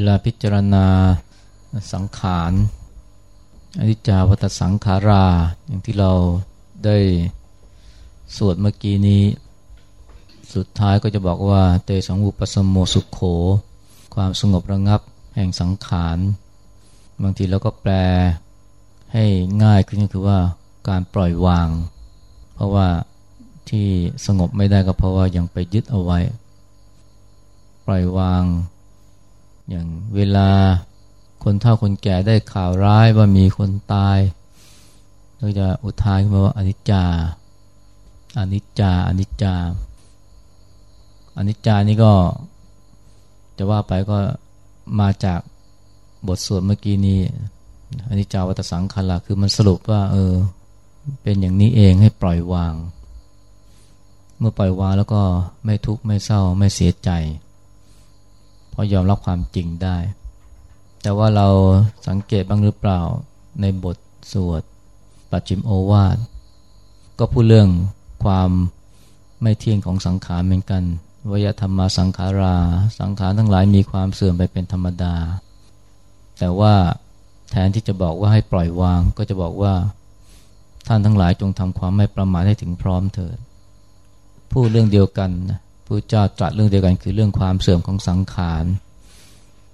เวลาพิจารณาสังขารอนิจจาวัตสังขารา อย่างที่เราได้สวดเมื่อกี้นี้ สุดท้ายก็จะบอกว่า เตสังอุปสมโมสุขโข ความสงบระงับแห่งสังขาร บางทีเราก็แปลให้ง่ายขึ้นก็คือว่าการปล่อยวาง เพราะว่าที่สงบไม่ได้ก็เพราะว่ายังไปยึดเอาไว้ ปล่อยวาง อย่างเวลาคนเฒ่าคนแก่ได้ข่าวร้ายว่ามีคนตายก็จะอุทานขึ้นมาว่าอนิจจาอนิจจาอนิจจาอนิจจานี่ก็จะว่าไปก็มาจากบทสวดเมื่อกี้นี้อนิจจาวัตสังขารคือมันสรุปว่าเออเป็นอย่างนี้เองให้ปล่อยวาง เมื่อปล่อยวางแล้วก็ไม่ทุกข์ไม่เศร้าไม่เสียใจ เพรายอมรับความจริงได้ แต่ว่าเราสังเกตบ้างหรือเปล่าในบทสวดปัจจิมโอวาทก็พูดเรื่องความไม่เที่ยงของสังขารเหมือนกันวยธรรมาสังขารา สังขารทั้งหลายมีความเสื่อมไปเป็นธรรมดา แต่ว่าแทนที่จะบอกว่าให้ปล่อยวาง ก็จะบอกว่าท่านทั้งหลายจงทำความไม่ประมาทให้ถึงพร้อมเถิด พูดเรื่องเดียวกันนะ ผู้เจ้าตรัสเรื่องเดียวกันคือเรื่องความเสื่อมของสังขาร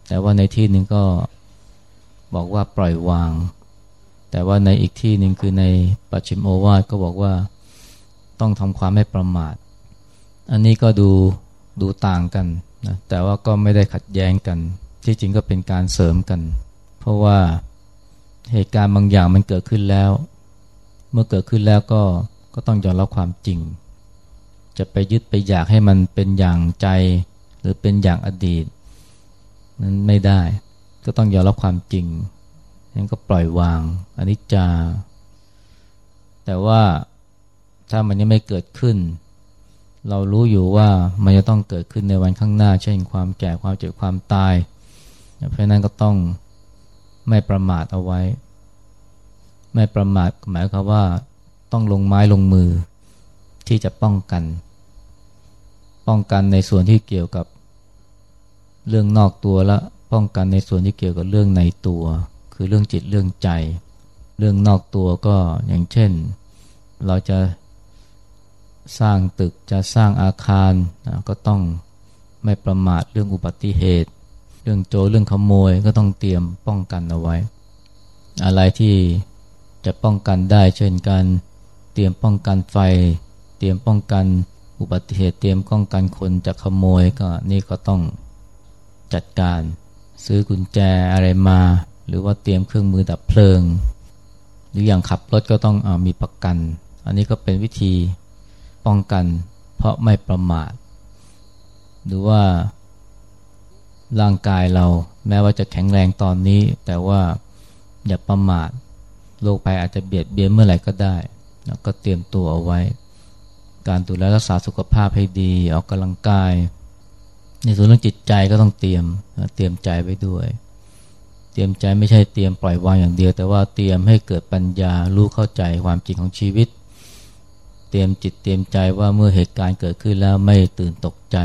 แต่ว่าในที่หนึ่งก็บอกว่าปล่อยวาง แต่ว่าในอีกที่หนึ่งคือในปัจฉิมโอวาทก็บอกว่าต้องทำความไม่ประมาท อันนี้ก็ดูดูต่างกันนะแต่ว่าก็ไม่ได้ขัดแย้งกัน ที่จริงก็เป็นการเสริมกัน เพราะว่าเหตุการณ์บางอย่างมันเกิดขึ้นแล้ว เมื่อเกิดขึ้นแล้วก็ก็ต้องยอมรับความจริง จะไปยึดไปอยากให้มันเป็นอย่างใจ หรือเป็นอย่างอดีต นั้นไม่ได้ ก็ต้องยอมรับความจริงนั้นก็ปล่อยวางอนิจจา แต่ว่าถ้ามันยังไม่เกิดขึ้น เรารู้อยู่ว่ามันจะต้องเกิดขึ้นในวันข้างหน้า เช่นความแก่ความเจ็บความตาย เพราะนั้นก็ต้องไม่ประมาทเอาไว้ ไม่ประมาทหมายความว่าต้องลงไม้ลงมือที่จะป้องกัน ป้องกันในส่วนที่เกี่ยวกับเรื่องนอกตัวและป้องกันในส่วนที่เกี่ยวกับเรื่องในตัว คือเรื่องจิตเรื่องใจ เรื่องนอกตัวก็อย่างเช่น เราจะสร้างตึกจะสร้างอาคารนะก็ต้องไม่ประมาทเรื่องอุบัติเหตุ เรื่องโจรเรื่องขโมยก็ต้องเตรียมป้องกันเอาไว้ อะไรที่จะป้องกันได้ เช่นการเตรียมป้องกันไฟ เตรียมป้องกัน อุบัติเหตุเตรียมป้องกันคนจะขโมยก็นี่ก็ต้องจัดการซื้อกุญแจอะไรมา หรือว่าเตรียมเครื่องมือดับเพลิง หรืออย่างขับรถก็ต้องอมีประกัน อันนี้ก็เป็นวิธีป้องกัน เพราะไม่ประมาท หรือว่าร่างกายเราแม้ว่าจะแข็งแรงตอนนี้ แต่ว่าอย่าประมาทโรคภัยอาจจะเบียดเบียนเมื่อไหร่ก็ได้ ก็เตรียมตัวเอาไว้ การดูแลรักษาสุขภาพให้ดีออกกำลังกาย ในส่วนเรื่องจิตใจก็ต้องเตรียมเตรียมใจไว้ด้วย เตรียมใจไม่ใช่เตรียมปล่อยวางอย่างเดียว แต่ว่าเตรียมให้เกิดปัญญารู้เข้าใจความจริงของชีวิต เตรียมจิตเตรียมใจว่าเมื่อเหตุการณ์เกิดขึ้นแล้วไม่ตื่นตกใจ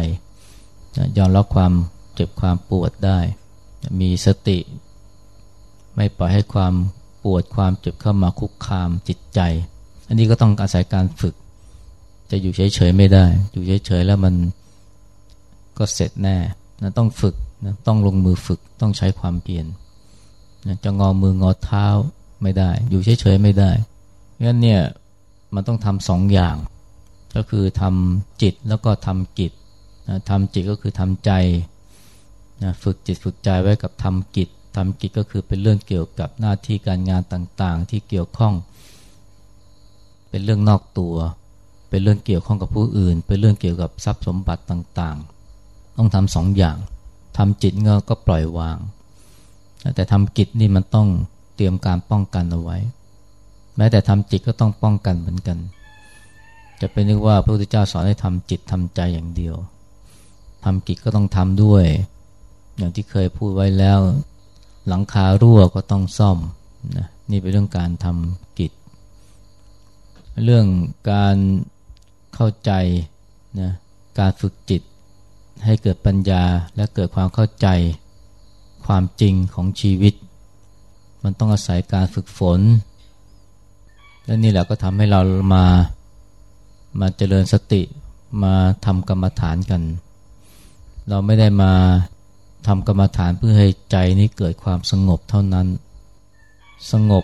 ยอมรับความเจ็บความปวดได้ มีสติ ไม่ปล่อยให้ความปวดความเจ็บเข้ามาคุกคามจิตใจ อันนี้ก็ต้องอาศัยการฝึก จะอยู่เฉยๆไม่ได้ อยู่เฉยๆแล้วมันก็เสร็จแน่นะต้องฝึกนะต้องลงมือฝึกต้องใช้ความเพียรนะจะงอมืองอเท้าไม่ได้ อยู่เฉยๆไม่ได้งั้นเนี่ยมันต้องทำสองอย่าง ก็คือทำจิตแล้วก็ทำกิจนะทำจิตก็คือทำใจนะฝึกจิตฝึกใจไว้กับทำกิจทำกิจก็คือเป็นเรื่องเกี่ยวกับหน้าที่การงานต่างๆ ที่เกี่ยวข้อง เป็นเรื่องนอกตัว เป็นเรื่องเกี่ยวข้องกับผู้อื่น เป็นเรื่องเกี่ยวกับทรัพย์สมบัติต่างๆ ต้องทำสองอย่างทำจิตก็ปล่อยวาง แต่ทำกิจนี่มันต้องเตรียมการป้องกันเอาไว้ แม้แต่ทำจิตก็ต้องป้องกันเหมือนกัน จะเป็นนึกว่าพระพุทธเจ้าสอนให้ทำจิตทำใจอย่างเดียวทำกิจก็ต้องทำด้วย อย่างที่เคยพูดไว้แล้ว หลังคารั่วก็ต้องซ่อมนะนี่เป็นเรื่องการทำกิจ เรื่องการ เข้าใจนะการฝึกจิต ให้เกิดปัญญาและเกิดความเข้าใจความจริงของชีวิต มันต้องอาศัยการฝึกฝน และนี่แหละก็ทำให้เรามามาเจริญสติมาทำกรรมฐานกัน เราไม่ได้มาทำกรรมฐานเพื่อให้ใจนี้เกิดความสงบเท่านั้น สงบ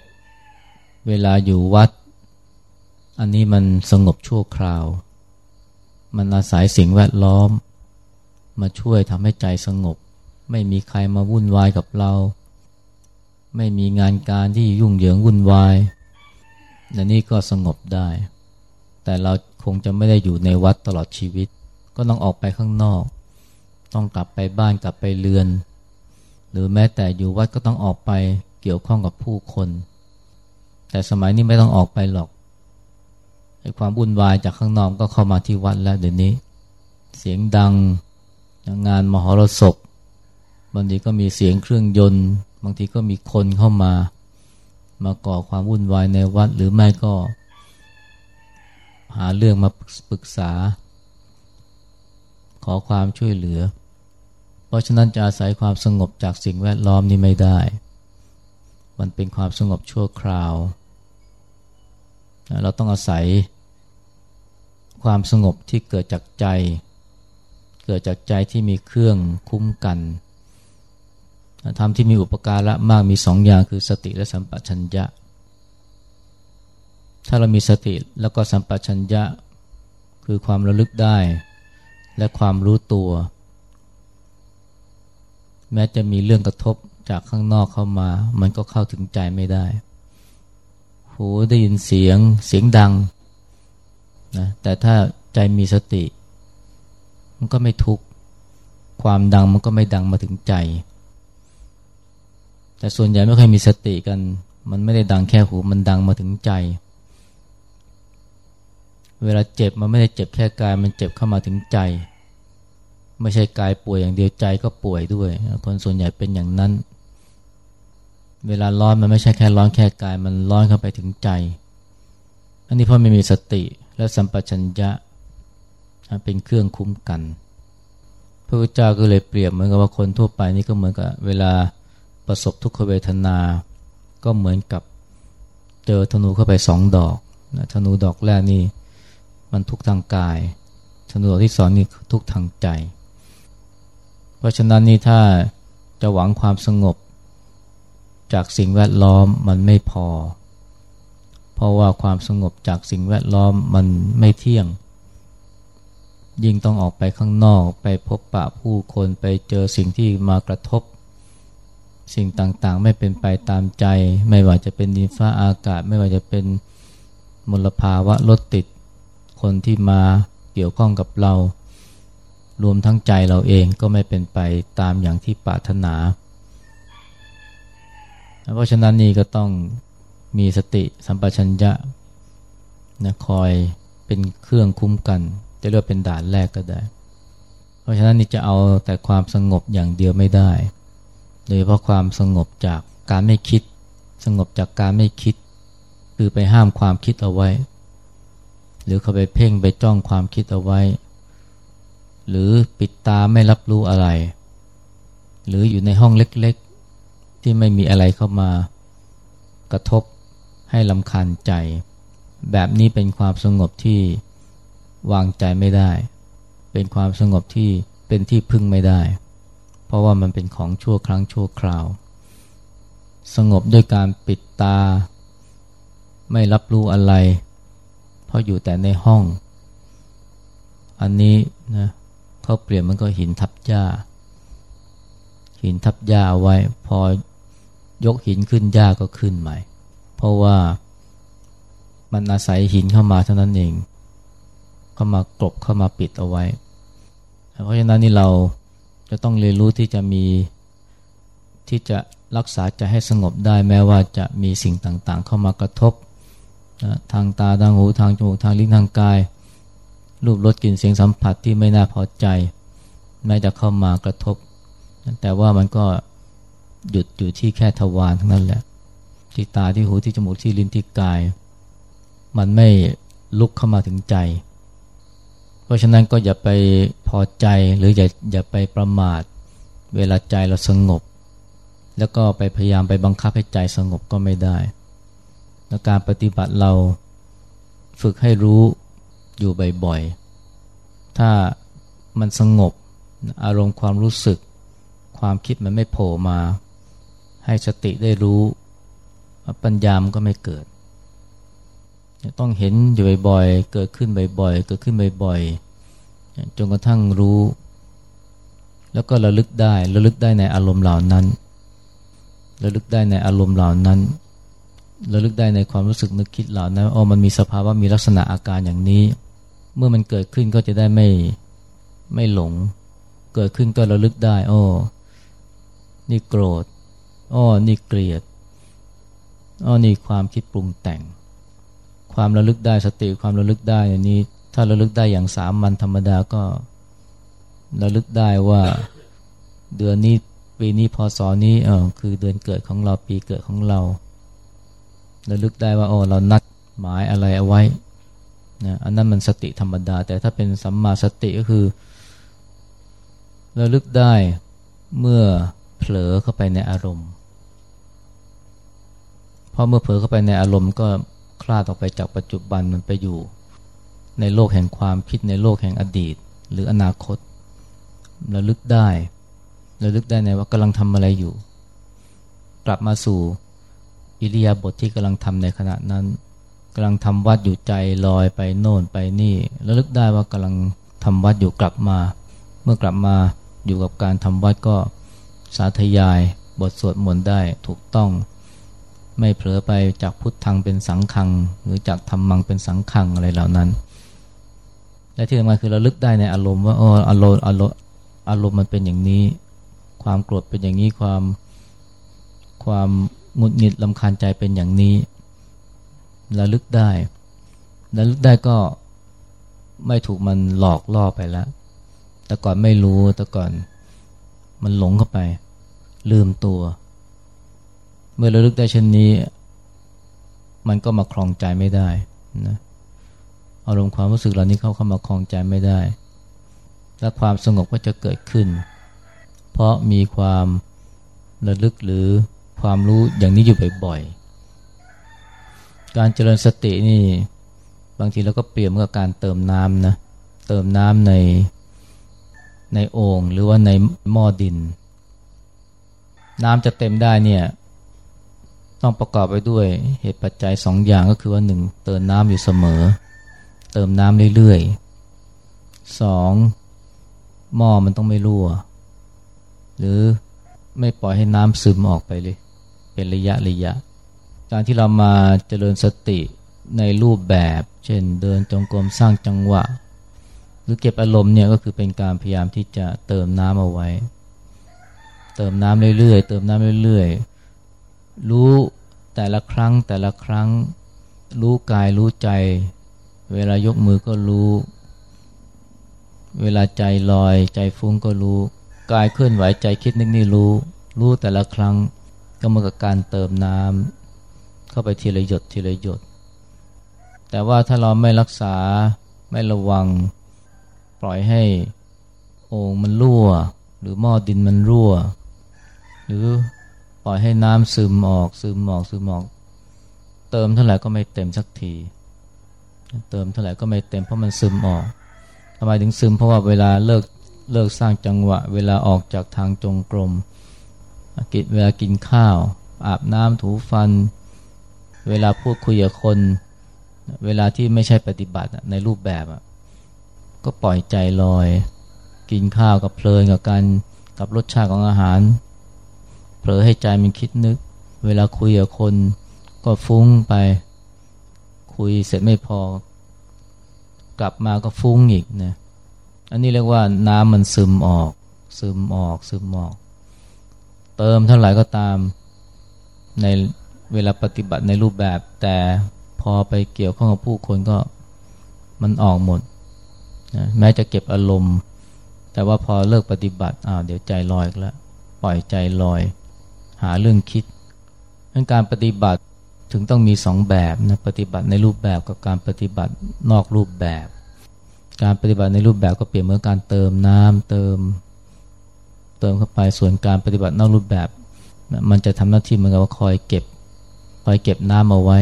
เวลาอยู่วัด อันนี้มันสงบชั่วคราว มันอาศัยสิ่งแวดล้อม มาช่วยทำให้ใจสงบ ไม่มีใครมาวุ่นวายกับเรา ไม่มีงานการที่ยุ่งเหยิงวุ่นวายและนี่ก็สงบได้ แต่เราคงจะไม่ได้อยู่ในวัดตลอดชีวิต ก็ต้องออกไปข้างนอก ต้องกลับไปบ้านกลับไปเรือน หรือแม้แต่อยู่วัดก็ต้องออกไปเกี่ยวข้องกับผู้คน แต่สมัยนี้ไม่ต้องออกไปหรอก ความวุ่นวายจากข้างนอกก็เข้ามาที่วัดแล้วเดี๋ยวนี้ เสียงดังงานมหรสพบางทีก็มีเสียงเครื่องยนต์ บางทีก็มีคนเข้ามา มาก่อความวุ่นวายในวัดหรือไม่ก็ หาเรื่องมาปรึกษา ขอความช่วยเหลือ เพราะฉะนั้นจะอาศัยความสงบจากสิ่งแวดล้อมนี้ไม่ได้ มันเป็นความสงบชั่วคราว เราต้องอาศัย ความสงบที่เกิดจากใจ เกิดจากใจที่มีเครื่องคุ้มกันธรรมที่มีอุปการะมากมีสองอย่างคือสติและสัมปชัญญะ ถ้าเรามีสติแล้วก็สัมปชัญญะ คือความระลึกได้ และความรู้ตัว แม้จะมีเรื่องกระทบจากข้างนอกเข้ามา มันก็เข้าถึงใจไม่ได้ หูได้ยินเสียงเสียงดัง นะแต่ถ้าใจมีสติ มันก็ไม่ทุกข์ความดังมันก็ไม่ดังมาถึงใจ แต่ส่วนใหญ่ไม่ค่อยมีสติกัน มันไม่ได้ดังแค่หูมันดังมาถึงใจ เวลาเจ็บมันไม่ได้เจ็บแค่กายมันเจ็บเข้ามาถึงใจ ไม่ใช่กายป่วยอย่างเดียวใจก็ป่วยด้วย คนส่วนใหญ่เป็นอย่างนั้น เวลาร้อนมันไม่ใช่แค่ร้อนแค่กายมันร้อนเข้าไปถึงใจ อันนี้เพราะไม่มีสติ และสัมปชัญญะเป็นเครื่องคุ้มกัน พระพุทธเจ้าก็เลยเปรียบเหมือนกับว่าคนทั่วไปนี่ก็เหมือนกับเวลาประสบทุกขเวทนา ก็เหมือนกับเจอธนูเข้าไปสองดอกธนูดอกแรกนี่มันทุกทางกายธนูดอกที่สองนี่ทุกทางใจ เพราะฉะนั้นนี่ถ้าจะหวังความสงบจากสิ่งแวดล้อมมันไม่พอ เพราะว่าความสงบจากสิ่งแวดล้อมมันไม่เที่ยง ยิ่งต้องออกไปข้างนอกไปพบปะผู้คนไปเจอสิ่งที่มากระทบ สิ่งต่างๆ ไม่เป็นไปตามใจ ไม่ว่าจะเป็นดินฟ้าอากาศ ไม่ว่าจะเป็นมลภาวะรถติด คนที่มาเกี่ยวข้องกับเรา รวมทั้งใจเราเองก็ไม่เป็นไปตามอย่างที่ปรารถนา เพราะฉะนั้นนี่ก็ต้อง มีสติสัมปชัญญะนะคอยเป็นเครื่องคุ้มกัน จะเรียกเป็นด่านแรกก็ได้ เพราะฉะนั้นนี่จะเอาแต่ความสงบอย่างเดียวไม่ได้ โดยเพราะความสงบจากการไม่คิด สงบจากการไม่คิด คือไปห้ามความคิดเอาไว้ หรือเขาไปเพ่งไปจ้องความคิดเอาไว้ หรือปิดตาไม่รับรู้อะไร หรืออยู่ในห้องเล็กๆ ที่ไม่มีอะไรเข้ามากระทบ ให้ลำคาญใจ แบบนี้เป็นความสงบที่วางใจไม่ได้ เป็นความสงบที่เป็นที่พึ่งไม่ได้ เพราะว่ามันเป็นของชั่วครั้งชั่วคราว สงบด้วยการปิดตา ไม่รับรู้อะไร เพราะอยู่แต่ในห้อง อันนี้นะเขาเปลี่ยนมันก็หินทับหญ้า หินทับหญ้าไว้ พอยกหินขึ้นยาก็ขึ้นใหม่ เพราะว่ามันอาศัยหินเข้ามาเท่านั้นเอง เข้ามากลบเข้ามาปิดเอาไว้ เพราะฉะนั้นนี่เราจะต้องเรียนรู้ที่จะมีที่จะรักษาใจให้สงบได้แม้ว่าจะมีสิ่งต่างๆ เข้ามากระทบทางตาทางหูทางจมูกทางลิ้นทางกาย รูปรสกลิ่นเสียงสัมผัสที่ไม่น่าพอใจ แม้จะเข้ามากระทบ แต่ว่ามันก็หยุดอยู่ที่แค่ทวารทั้งนั้นแหละ ที่ตาที่หูที่จมูกที่ลิ้นที่กาย มันไม่ลุกเข้ามาถึงใจ เพราะฉะนั้นก็อย่าไปพอใจหรืออย่าอย่าไปประมาท เวลาใจเราสงบ แล้วก็ไปพยายามไปบังคับให้ใจสงบก็ไม่ได้และการปฏิบัติเราฝึกให้รู้อยู่บ่อยๆ ถ้ามันสงบอารมณ์ความรู้สึก ความคิดมันไม่โผล่มา ให้สติได้รู้ ปัญญามก็ไม่เกิด ต้องเห็นอยู่บ่อยๆ เกิดขึ้นบ่อยๆ เกิดขึ้นบ่อยๆ จนกระทั่งรู้ แล้วก็ระลึกได้ ระลึกได้ในอารมณ์เหล่านั้น ระลึกได้ในอารมณ์เหล่านั้น ระลึกได้ในความรู้สึกนึกคิดเหล่านั้น อ๋อ มันมีสภาวะ มีลักษณะอาการอย่างนี้ เมื่อมันเกิดขึ้นก็จะได้ไม่ไม่หลง เกิดขึ้นก็ระลึกได้ อ๋อ นี่โกรธ อ๋อ นี่เกลียด อ๋อนี่ความคิดปรุงแต่ง ความระลึกได้สติความระลึกได้อย่างนี้ ถ้าระลึกได้อย่างสามัญธรรมดาก็ระลึกได้ว่าเดือนนี้ปีนี้พศนี้เออคือเดือนเกิดของเราปีเกิดของเราระลึกได้ว่าโอ้เรานัดหมายอะไรเอาไว้นะอันนั้นมันสติธรรมดา แต่ถ้าเป็นสัมมาสติก็คือระลึกได้เมื่อเผลอเข้าไปในอารมณ์ พอเมื่อเผลอเข้าไปในอารมณ์ก็คลาดออกไปจากปัจจุบันมันไปอยู่ ในโลกแห่งความคิดในโลกแห่งอดีต หรืออนาคตระลึกได้ระลึกได้ในว่ากำลังทำอะไรอยู่ กลับมาสู่อิริยาบถทที่กำลังทำในขณะนั้นกำลังทำวัดอยู่ใจลอยไปโน่นไปนี่ระลึกได้ว่ากำลังทำวัดอยู่กลับมา เมื่อกลับมาอยู่กับการทำวัดก็สาธยายบทสวดมนต์ได้ถูกต้อง ไม่เผลอไปจากพุทธังเป็นสังขัง หรือจากธรรมังเป็นสังขังอะไรเหล่านั้น และที่สำคัญคือเราลึกได้ในอารมณ์ว่าอ๋ออารมณ์อารมณ์อารมณ์มันเป็นอย่างนี้ ความโกรธเป็นอย่างนี้ความความหงุดหงิดลำคาญใจเป็นอย่างนี้ระลึกได้ระลึกได้ก็ไม่ถูกมันหลอกล่อไปแล้ว แต่ก่อนไม่รู้แต่ก่อนมันหลงเข้าไป ลืมตัว เมื่อระลึกได้เช่นนี้ มันก็มาคลองใจไม่ได้นะอารมณ์ความรู้สึกเหล่านี้เข้าเข้ามาคลองใจไม่ได้ และความสงบก็จะเกิดขึ้น เพราะมีความระลึกหรือความรู้อย่างนี้อยู่บ่อยๆ การเจริญสตินี่บางทีเราก็เปรียบกับการเติมน้ำนะ เติมน้ำในในโอ่งหรือว่าในหม้อดิน น้ำจะเต็มได้เนี่ย ต้องประกอบไปด้วยเหตุปัจจัยสองอย่างก็คือว่าหนึ่งเติมน้ำอยู่เสมอ เติมน้ำเรื่อยๆสองหม้อมันต้องไม่รั่ว หรือไม่ปล่อยให้น้ำซึมออกไปเลย เป็นระยะระยะ การที่เรามาเจริญสติในรูปแบบ เช่นเดินจงกรมสร้างจังหวะ หรือเก็บอารมณ์เนี่ยก็คือเป็นการพยายามที่จะเติมน้ำเอาไว้ เติมน้ำเรื่อยๆ เติมน้ำเรื่อยๆ รู้แต่ละครั้งแต่ละครั้ง รู้กายรู้ใจ เวลายกมือก็รู้ เวลาใจลอย ใจฟุ้งก็รู้ กายเคลื่อนไหวใจคิดนึกนี่รู้ รู้แต่ละครั้งก็เหมือนกับการเติมน้ำเข้าไปทีละหยดทีละหยด แต่ว่าถ้าเราไม่รักษาไม่ระวัง ปล่อยให้โอ่งมันรั่ว หรือหม้อดินมันรั่ว หรือ ล่อยให้น้ำซึมออก ซึมออกซึมออก เติมเท่าไหร่ก็ไม่เต็มสักที เติมเท่าไหร่ก็ไม่เต็มเพราะมันซึมออกทำไมถึงซึมเพราะว่าเวลาเลิกเลิกสร้างจังหวะ เวลาออกจากทางจงกรมกินเวลากินข้าว อาบน้ำถูฟัน เวลาพูดคุยกับคน เวลาที่ไม่ใช่ปฏิบัติในรูปแบบก็ปล่อยใจลอย กินข้าวกับเพลินกับการกับรสชาติของอาหาร ลอให้ใจมันคิดนึก เวลาคุยกับคนก็ฟุ้งไป คุยเสร็จไม่พอ กลับมาก็ฟุ้งอีกนะอันนี้เรียกว่าน้ำมันซึมออก ซึมออกซึมออก เติมเท่าไหร่ก็ตามในเวลาปฏิบัติในรูปแบบ แต่พอไปเกี่ยวข้องกับผู้คนก็มันออกหมดนะแม้จะเก็บอารมณ์ แต่ว่าพอเลิกปฏิบัติอ้าวเดี๋ยวใจลอยแล้วปล่อยใจลอย หาเรื่องคิดดังการปฏิบัติถึงต้องมีสองแบบนะปฏิบัติในรูปแบบกับการปฏิบัตินอกรูปแบบ การปฏิบัติในรูปแบบก็เปลี่ยนเหมือนการเติมน้ำเติม เติมเข้าไปส่วนการปฏิบัตินอกรูปแบบ มันจะทำหน้าที่เหมือนกับว่าคอยเก็บ คอยเก็บน้ำเอาไว้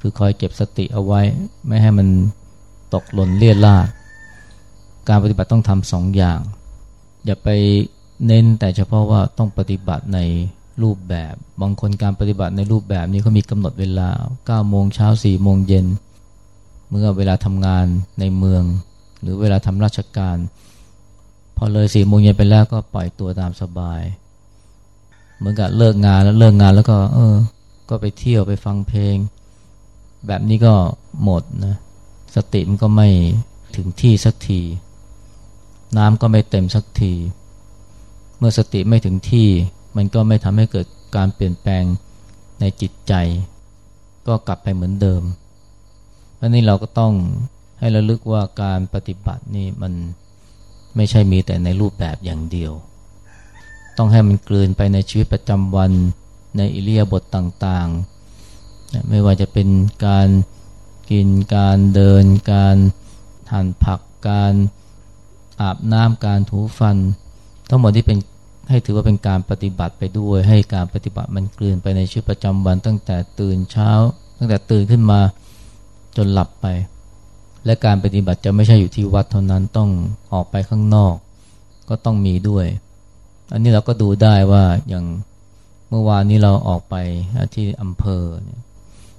คือคอยเก็บสติเอาไว้ ไม่ให้มันตกหล่นเลี่ยราดการปฏิบัติต้องทำสองอย่าง อย่าไปเน้นแต่เฉพาะว่าต้องปฏิบัติใน รูปแบบ บางคนการปฏิบัติในรูปแบบนี้เขามีกำหนดเวลา9โมงเช้า4โมงเย็น เมื่อเวลาทำงานในเมือง หรือเวลาทำราชการ พอเลย4โมงเย็นไปแล้วก็ปล่อยตัวตามสบาย เหมือนกับเลิกงานแล้วเลิกงานแล้วก็ เออ ก็ไปเที่ยวไปฟังเพลง แบบนี้ก็หมดนะสติมันก็ไม่ถึงที่สักที น้ำก็ไม่เต็มสักที เมื่อสติไม่ถึงที่ มันก็ไม่ทำให้เกิดการเปลี่ยนแปลงในจิตใจ ก็กลับไปเหมือนเดิมเพราะนี้เราก็ต้องให้ระลึกว่าการปฏิบัตินี่มันไม่ใช่มีแต่ในรูปแบบอย่างเดียว ต้องให้มันกลืนไปในชีวิตประจำวันในอิเลียบทต่างๆ ไม่ว่าจะเป็นการกิน การเดิน การหั่นผัก การอาบน้ำการถูฟัน ทั้งหมดที่เป็น ให้ถือว่าเป็นการปฏิบัติไปด้วย ให้การปฏิบัติมันกลืนไปในชีวิตประจำวัน ตั้งแต่ตื่นเช้า ตั้งแต่ตื่นขึ้นมาจนหลับไป และการปฏิบัติจะไม่ใช่อยู่ที่วัดเท่านั้นต้องออกไปข้างนอก ก็ต้องมีด้วย อันนี้เราก็ดูได้ว่าอย่างเมื่อวานนี้เราออกไปที่อำเภอ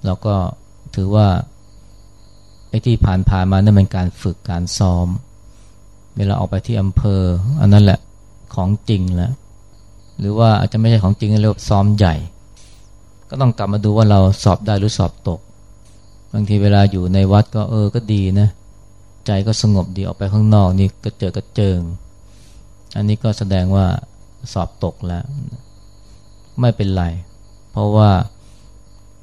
เราก็ถือว่าไอ้ที่ผ่านผ่านมานั่นเป็นการฝึกการซ้อม เวลาออกไปที่อำเภอ อันนั้นแหละของจริงแล้ว หรือว่าอาจจะไม่ใช่ของจริงเรียกว่าซ้อมใหญ่ ก็ต้องกลับมาดูว่าเราสอบได้หรือสอบตก บางทีเวลาอยู่ในวัดก็เออก็ดีนะ ใจก็สงบดีออกไปข้างนอกนี่ก็เจอกระเจิง อันนี้ก็แสดงว่าสอบตกแล้ว ไม่เป็นไร เพราะว่า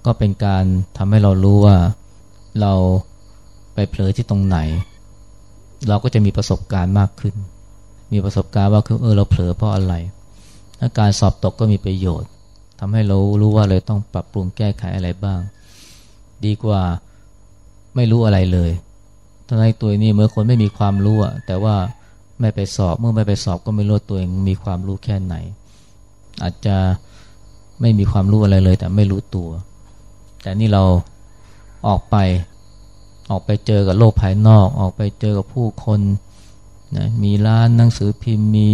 ก็เป็นการทำให้เรารู้ว่าเราไปเผลอที่ตรงไหน เราก็จะมีประสบการณ์มากขึ้น มีประสบการณ์ว่าคือเออเราเผลอเพราะอะไร การสอบตกก็มีประโยชน์ทำให้เรารู้ว่าเลยต้องปรับปรุงแก้ไขอะไรบ้าง ดีกว่าไม่รู้อะไรเลยทั้งในตัวนี้เมื่อคนไม่มีความรู้แต่ว่าไม่ไปสอบเมื่อไม่ไปสอบก็ไม่รู้ตัวเองมีความรู้แค่ไหน อาจจะไม่มีความรู้อะไรเลย แต่ไม่รู้ตัว แต่นี่เราออกไปออกไปเจอกับโลกภายนอก ออกไปเจอกับผู้คน นะมีร้านหนังสือพิมพ์ มี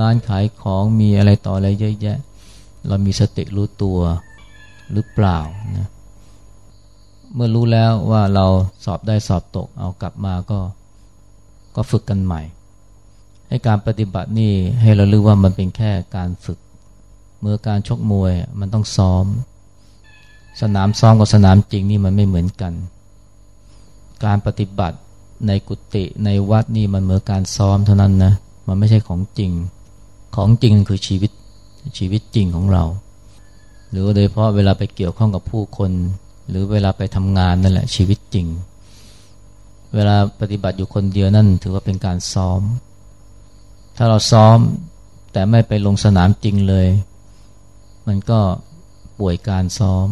ร้านขายของมีอะไรต่ออะไรเยอะแยะ เรามีสติรู้ตัวหรือเปล่านะเมื่อรู้แล้วว่าเราสอบได้สอบตกเอากลับมาก็ก็ฝึกกันใหม่ ให้การปฏิบัตินี่ให้เรารู้ว่ามันเป็นแค่การฝึก เมื่อการชกมวยมันต้องซ้อม สนามซ้อมกับสนามจริงนี่มันไม่เหมือนกัน การปฏิบัติ ในกุฏิในวัดนี่มันเหมือนการซ้อมเท่านั้นนะมันไม่ใช่ของจริง ของจริงคือชีวิตชีวิตจริงของเรา หรือโดยเฉพาะเวลาไปเกี่ยวข้องกับผู้คน หรือเวลาไปทำงานนั่นแหละชีวิตจริง เวลาปฏิบัติอยู่คนเดียวนั่นถือว่าเป็นการซ้อม ถ้าเราซ้อมแต่ไม่ไปลงสนามจริงเลย มันก็ป่วยการซ้อม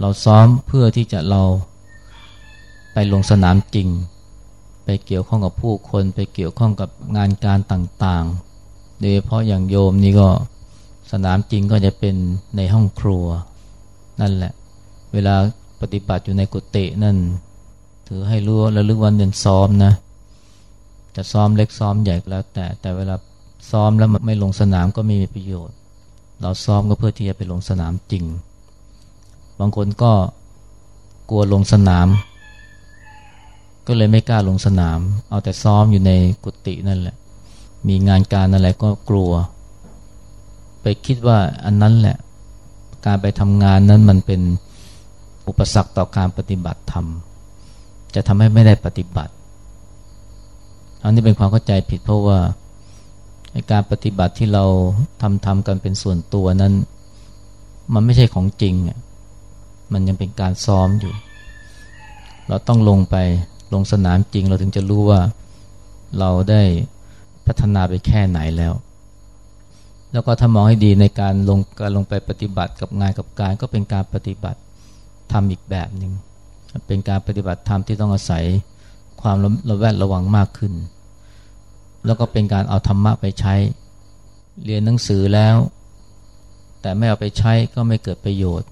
เราซ้อมเพื่อที่จะเรา ไปลงสนามจริง ไปเกี่ยวข้องกับผู้คน ไปเกี่ยวข้องกับงานการต่างๆ โดยเฉพาะอย่างโยมนี่ก็สนามจริงก็จะเป็นในห้องครัว นั่นแหละ เวลาปฏิบัติอยู่ในกุฏินั่น ถือให้รู้แล้วลึกวันเดินซ้อมนะ จะซ้อมเล็กซ้อมใหญ่แล้วแต่ แต่เวลาซ้อมแล้วไม่ลงสนามก็ไม่มีประโยชน์ เราซ้อมก็เพื่อที่จะไปลงสนามจริง บางคนก็กลัวลงสนาม ก็เลยไม่กล้าลงสนาม เอาแต่ซ้อมอยู่ในกุฏินั่นแหละ มีงานการอะไรก็กลัว ไปคิดว่าอันนั้นแหละ การไปทำงานนั้นมันเป็นอุปสรรคต่อการปฏิบัติธรรม จะทำให้ไม่ได้ปฏิบัติ อันนี้เป็นความเข้าใจผิดเพราะว่าการปฏิบัติที่เราทำทำกันเป็นส่วนตัวนั้น มันไม่ใช่ของจริง มันยังเป็นการซ้อมอยู่ เราต้องลงไป ลงสนามจริงเราถึงจะรู้ว่าเราได้พัฒนาไปแค่ไหนแล้ว แล้วก็ถ้ามองให้ดีในการลงการลงไปปฏิบัติกับงานกับการก็เป็นการปฏิบัติทำอีกแบบหนึ่งเป็นการปฏิบัติธรรมที่ต้องอาศัยความระแวดระวังมากขึ้น แล้วก็เป็นการเอาธรรมะไปใช้ เรียนหนังสือแล้ว แต่ไม่เอาไปใช้ก็ไม่เกิดประโยชน์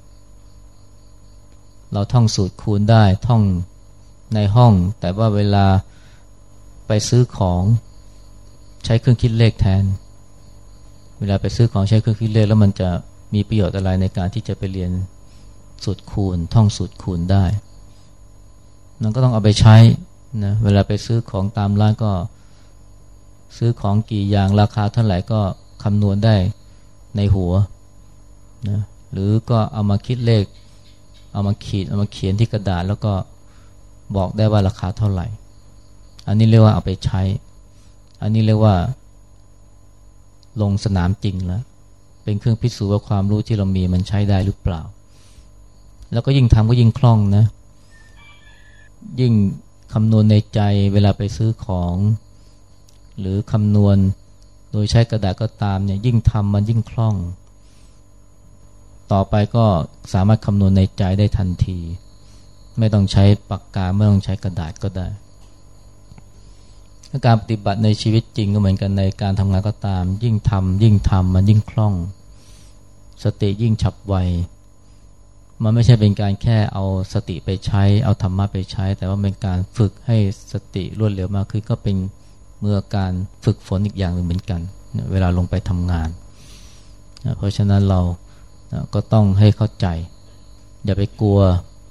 เราท่องสูตรคูณได้ท่อง ในห้อง แต่ว่าเวลาไปซื้อของใช้เครื่องคิดเลขแทน เวลาไปซื้อของใช้เครื่องคิดเลขแล้วมันจะมีประโยชน์อะไรในการที่จะไปเรียนสูตรคูณ ท่องสูตรคูณได้นั่นก็ต้องเอาไปใช้นะเวลาไปซื้อของตามร้านก็ ซื้อของกี่อย่างราคาเท่าไหร่ก็คำนวณได้ในหัวนะหรือก็เอามาคิดเลข เอามาขีดเอามาเขียนที่กระดาษแล้วก็ บอกได้ว่าราคาเท่าไหร่ อันนี้เรียกว่าเอาไปใช้ อันนี้เรียกว่า ลงสนามจริงแล้ว เป็นเครื่องพิสูจน์ว่าความรู้ที่เรามีมันใช้ได้หรือเปล่า แล้วก็ยิ่งทำก็ยิ่งคล่องนะ ยิ่งคำนวณในใจเวลาไปซื้อของ หรือคำนวณโดยใช้กระดาษก็ตามเนี่ยยิ่งทำมันยิ่งคล่อง ต่อไปก็สามารถคำนวณในใจได้ทันที ไม่ต้องใช้ปากกาไม่ต้องใช้กระดาษก็ได้ การปฏิบัติในชีวิตจริงก็เหมือนกันในการทำงานก็ตาม ยิ่งทำยิ่งทำมันยิ่งคล่อง สติยิ่งฉับไวมันไม่ใช่เป็นการแค่เอาสติไปใช้ เอาธรรมะไปใช้ แต่ว่าเป็นการฝึกให้สติรวดเร็วมากขึ้นก็เป็นเมื่อการฝึกฝนอีกอย่างหนึ่งเหมือนกัน เวลาลงไปทำงาน เพราะฉะนั้นเราก็ต้องให้เข้าใจ อย่าไปกลัว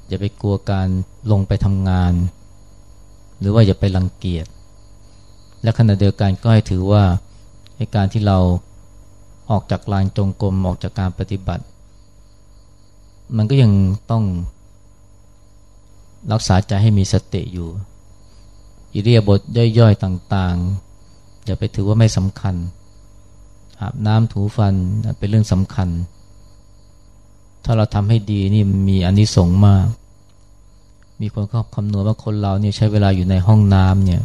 อย่าไปกลัวการลงไปทำงาน หรือว่าอย่าไปรังเกียจ และขณะเดียวกันก็ให้ถือว่าในการที่เราออกจากลานจงกรมออกจากการปฏิบัติ มันก็ยังต้องรักษาใจให้มีสติอยู่ อิเรียบทย่อยๆต่างๆ อย่าไปถือว่าไม่สำคัญอาบน้ำถูฟันเป็นเรื่องสำคัญ ถ้าเราทำให้ดีนี่มีอนนิสงส์มาก มีคนเขาคำนวณว่าคนเราเนี่ยใช้เวลาอยู่ในห้องน้ำเนี่ย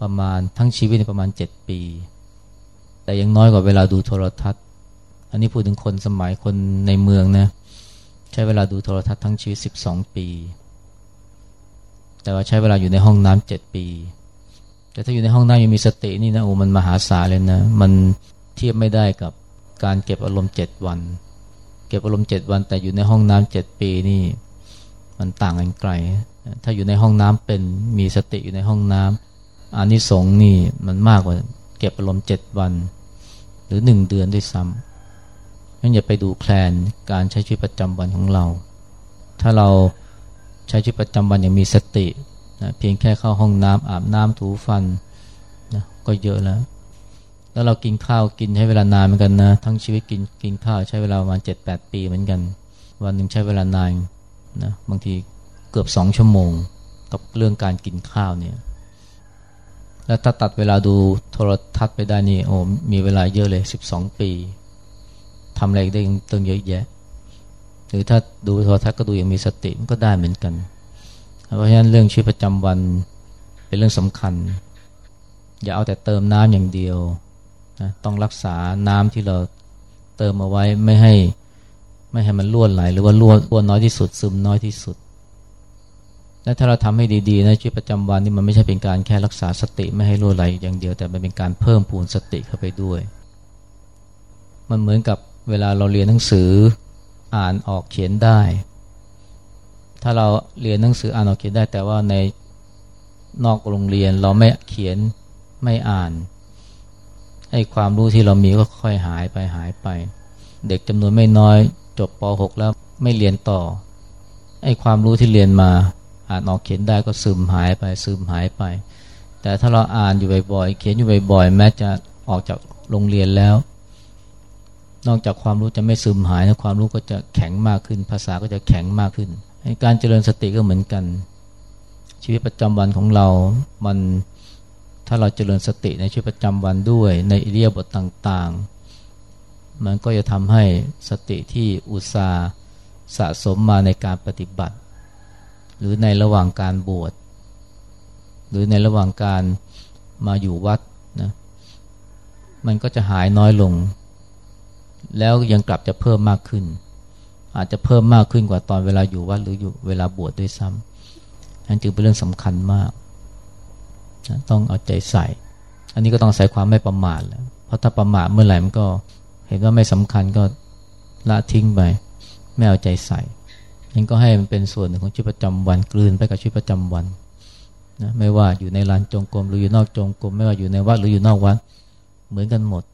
ประมาณทั้งชีวิตประมาณเจ็ดปี แต่ยังน้อยกว่าเวลาดูโทรทัศน์ อันนี้พูดถึงคนสมัยคนในเมืองนะใช้เวลาดูโทรทัศน์ทั้งชีวิตสิบสองปี แต่ว่าใช้เวลาอยู่ในห้องน้ำเจ็ดปี แต่ถ้าอยู่ในห้องน้ำยังมีสตินี่นะโอ้มันมหาศาลเลยนะมันเทียบไม่ได้กับการเก็บอารมณ์เจ็ดวัน เก็บอารมณ์เจ็ดวัน แต่อยู่ในห้องน้ำเจ็ดปีนี่ มันต่างกันไกล ถ้าอยู่ในห้องน้ำเป็นมีสติอยู่ในห้องน้ำอานิสงส์นี่มันมากกว่าเก็บอารมณ์เจ็ดวัน หรือหนึ่งเดือนด้วยซ้ำงั้นอย่าไปดูแคลนการใช้ชีวิตประจำวันของเรา ถ้าเราใช้ชีวิตประจำวันอย่างมีสตินะเพียงแค่เข้าห้องน้ำอาบน้ำถูฟันนะก็เยอะแล้ว แล้วเรากินข้าวกินใช้เวลานานเหมือนกันนะ ทั้งชีวิตกินกินข้าวใช้เวลาประมาณเจ็ดแปดปีเหมือนกัน วันหนึ่งใช้เวลานาน นะบางทีเกือบสองชั่วโมงกับเรื่องการกินข้าวเนี่ย แล้วถ้าตัดเวลาดูโทรทัศน์ไปได้นี่โอ้มีเวลาเยอะเลยสิบสองปีทำอะไรได้ตั้งเยอะแยะ หรือถ้าดูโทรทัศน์ก็ดูอย่างมีสติมันก็ได้เหมือนกัน เพราะฉะนั้นเรื่องชีวิตประจำวันเป็นเรื่องสำคัญ อย่าเอาแต่เติมน้ำอย่างเดียวนะต้องรักษาน้ำที่เราเติมเอาไว้ไม่ให้ ไม่ให้มันล้วนไหล หรือว่าล้วนล้วนน้อยที่สุด ซึมน้อยที่สุด และถ้าเราทำให้ดีๆนะชีวิตประจำวันนี่มันไม่ใช่เป็นการแค่รักษาสติไม่ให้ล้วนไหลอย่างเดียว แต่มันเป็นการเพิ่มพูนสติเข้าไปด้วย มันเหมือนกับเวลาเราเรียนหนังสืออ่านออกเขียนได้ ถ้าเราเรียนหนังสืออ่านออกเขียนได้ แต่ว่าในนอกโรงเรียนเราไม่เขียนไม่อ่านไอ้ความรู้ที่เรามีก็ค่อยหายไปหายไป เด็กจำนวนไม่น้อย จบป .6 แล้วไม่เรียนต่อไอ้ความรู้ที่เรียนมาอ่านออกเขียนได้ก็ซึมหายไปซึมหายไป แต่ถ้าเราอ่านอยู่บ่อยๆเขียนอยู่บ่อยๆแม้จะออกจากโรงเรียนแล้ว นอกจากความรู้จะไม่ซึมหายนะความรู้ก็จะแข็งมากขึ้น ภาษาก็จะแข็งมากขึ้นการเจริญสติก็เหมือนกัน ชีวิตประจำวันของเรา มันถ้าเราเจริญสติในชีวิตประจำวันด้วย ในอิเดียบทต่างๆ มันก็จะทำให้สติที่อุตสาห์สะสมมาในการปฏิบัติ หรือในระหว่างการบวชหรือในระหว่างการมาอยู่วัดนะมันก็จะหายน้อยลง แล้วยังกลับจะเพิ่มมากขึ้น อาจจะเพิ่มมากขึ้นกว่าตอนเวลาอยู่วัดหรืออยู่เวลาบวชดด้วยซ้ำนั่นจึงเป็นเรื่องสำคัญมากนะต้องเอาใจใส่ อันนี้ก็ต้องใส่ความไม่ประมาทแล้วเพราะถ้าประมาทเมื่อไหร่มันก็ เห็นว่าไม่สำคัญก็ละทิ้งไปไม่เอาใจใส่ยังก็ให้มันเป็นส่วนหนึ่งของชีวิตประจำวันกลืนไปกับชีวิตประจำวันนะไม่ว่าอยู่ในลานจงกรมหรืออยู่นอกจงกรมไม่ว่าอยู่ในวัดหรืออยู่นอกวัดเหมือนกันหมด